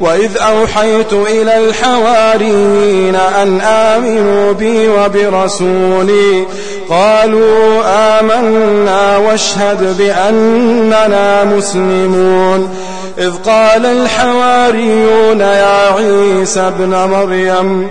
وإذ أوحيت إلى الحواريين أن آمنوا بي وبرسولي قالوا آمنا واشهد بأننا مسلمون. إذ قال الحواريون يا عيسى ابن مريم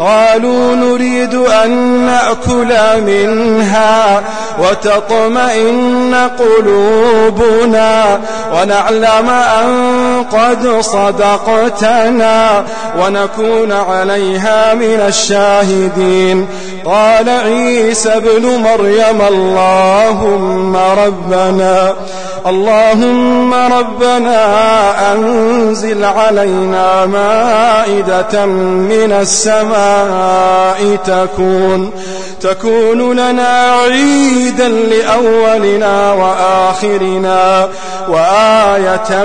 قالوا نريد أن نأكل منها وتطمئن قلوبنا ونعلم أن قد صدقتنا ونكون عليها من الشاهدين. قال عيسى ابن مريم اللهم ربنا اللهم ربنا أنزل علينا مائدة من السماء تكون تكون لنا عيدا لأولنا وآخرنا وآية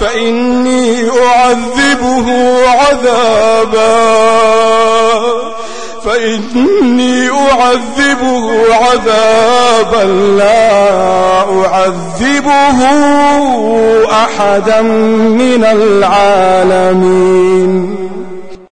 فإني أعذبه عذابا. فإني أعذبه عذابا. لا أعذبه أحدا من العالمين.